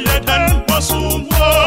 leden masumbwa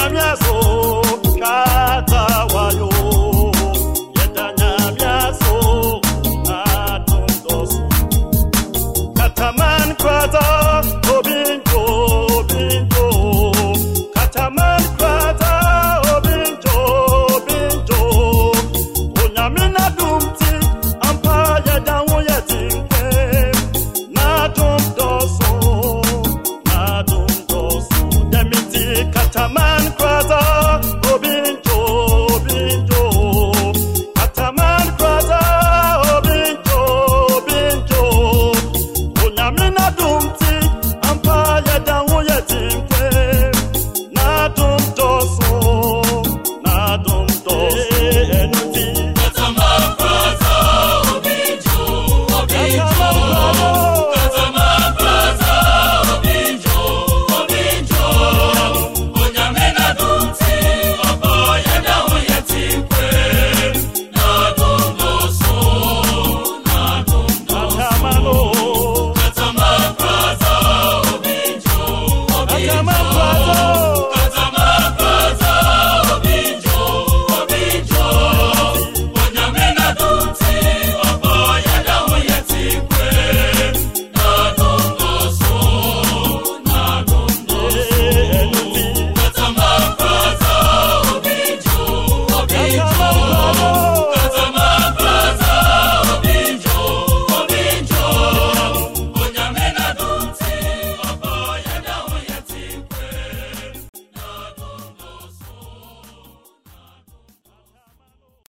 nyamiaso